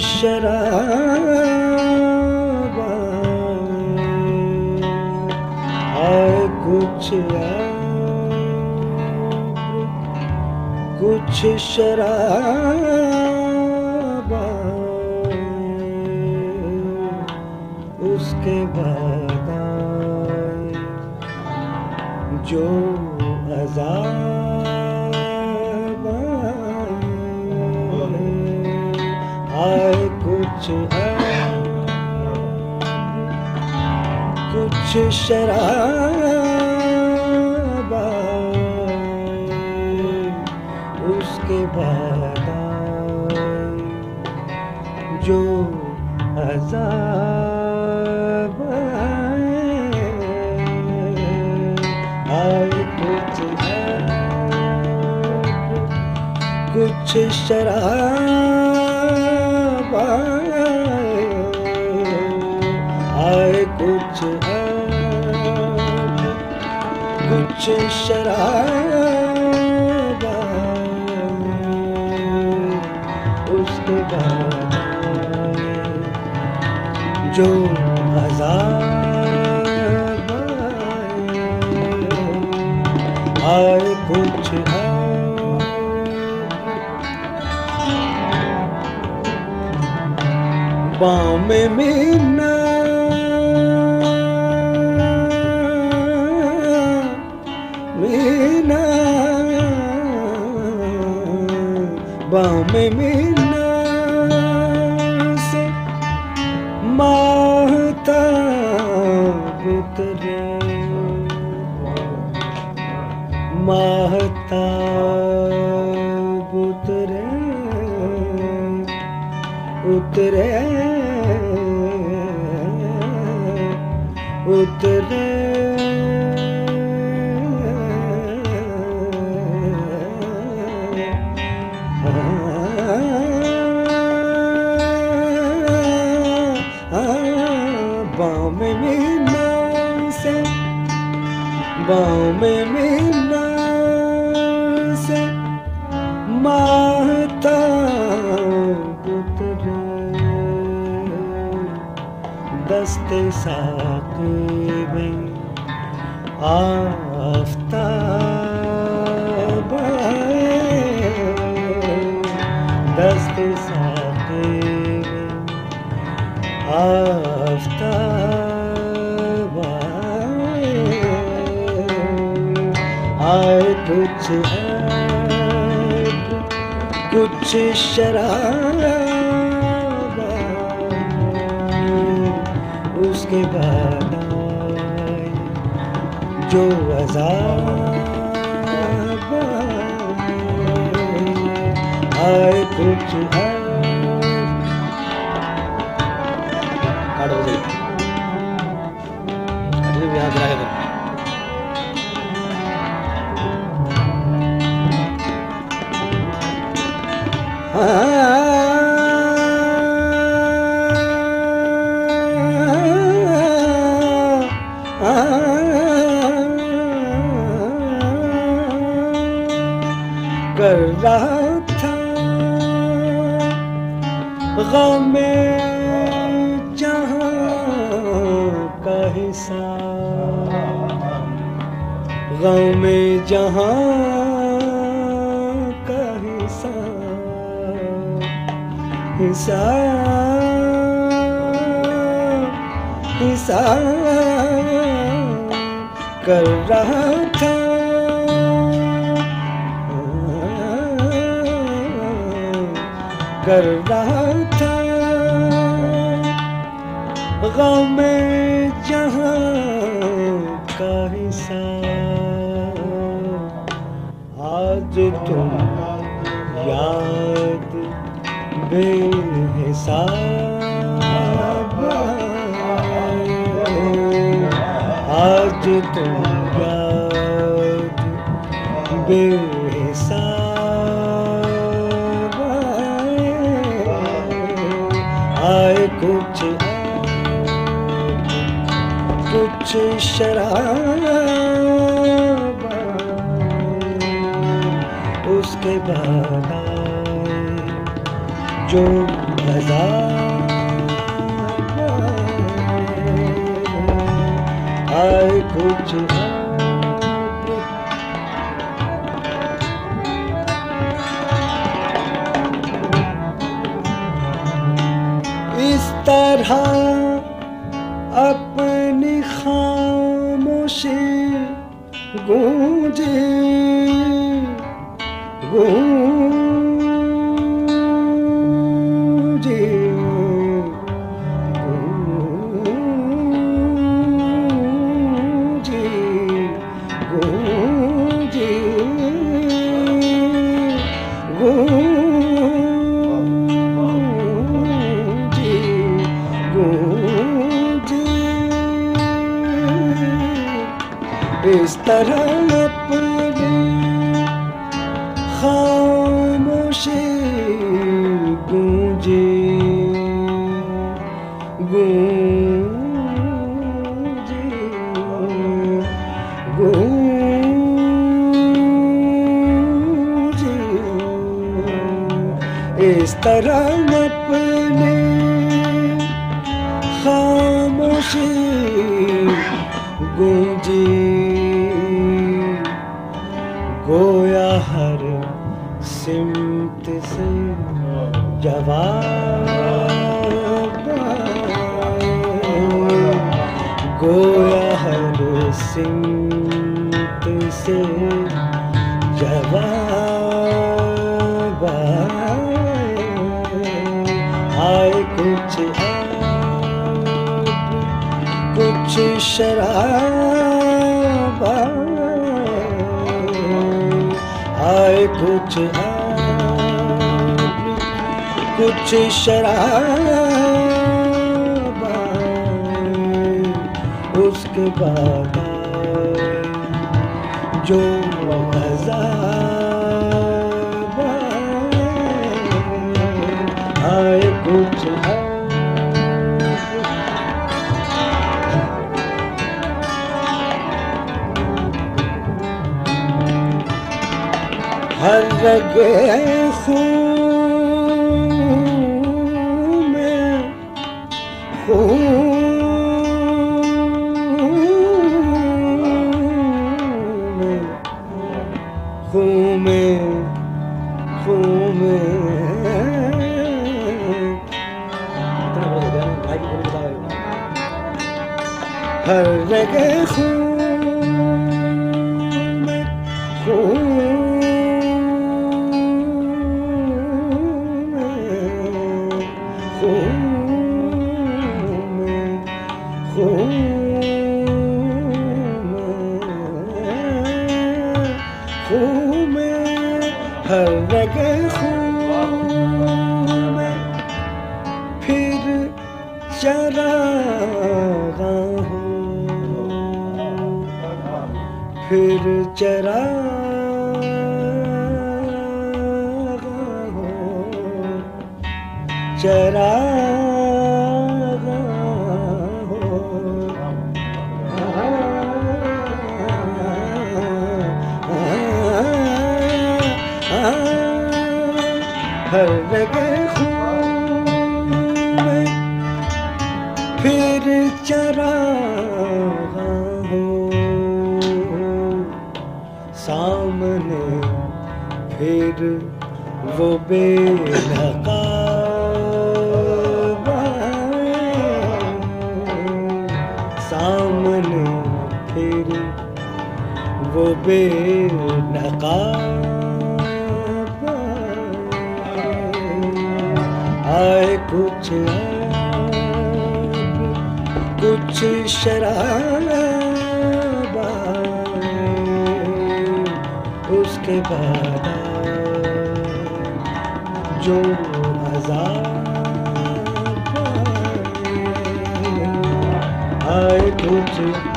شراب آئے کچھ کچھ شراب اس کے بعد جو عذاب کچھ کچھ شراب اس کے بعد جو عذاب آئے کچھ کچھ شراب کچھ شراب اس کے بعد جو عذاب آئے کچھ بام مینا مینا ماہتا اترے اترے اترے۔ بام مینا سے بام مینا دست ساقی میں آفتاب دست ساقی میں آفتاب آئے آئے کچھ کچھ شراب کے بعد جو عذاب آئے کچھ ہے۔ تھا۔ غم جہاں کا حساب غم جہاں کا حساب حساب حساب کر رہا تھا۔ کر رہا تھا۔ غم جہاں کا حساب آج تم یاد بے حساب۔ آج تم یاد بے حساب۔ کچھ شراب کے بعد جو عذاب آئے کچھ اس طرح خاموشی گونجی گونجی گونجی اس طرح اپنی خاموشی گونجی جواب آئے کچھ کچھ شراب آئے کچھ کچھ شراب اس کے بعد جو ہر رگ خون ہر جگہ خون میں خون خون خون خون ہر جگہ خون پھر چراغاں پھر چراغاں ہوں چراغاں ہوں ہر جگہ سامنے پھر وہ بے نقاب سامنے پھر وہ بے نقاب آئے۔ کچھ کچھ شراب کے بعد جو عذاب آئے آئے کچھ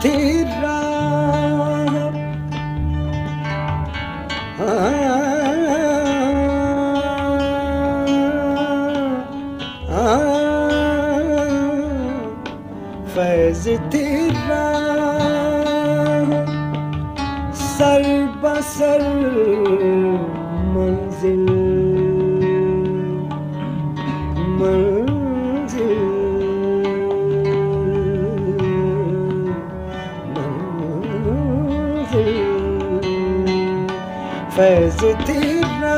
تھی تیرا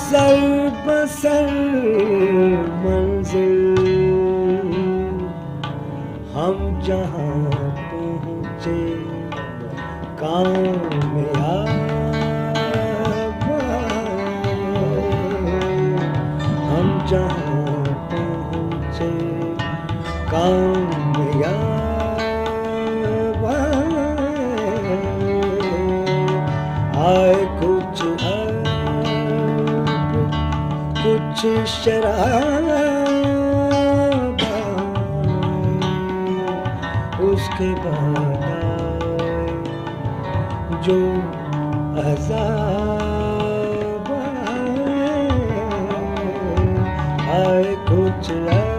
سر بسر منزل ہم جہاں پہنچے کامیاب میں کچھ شراب اس کے بعد جو عذاب آئے کچھ عرب